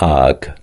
Ag.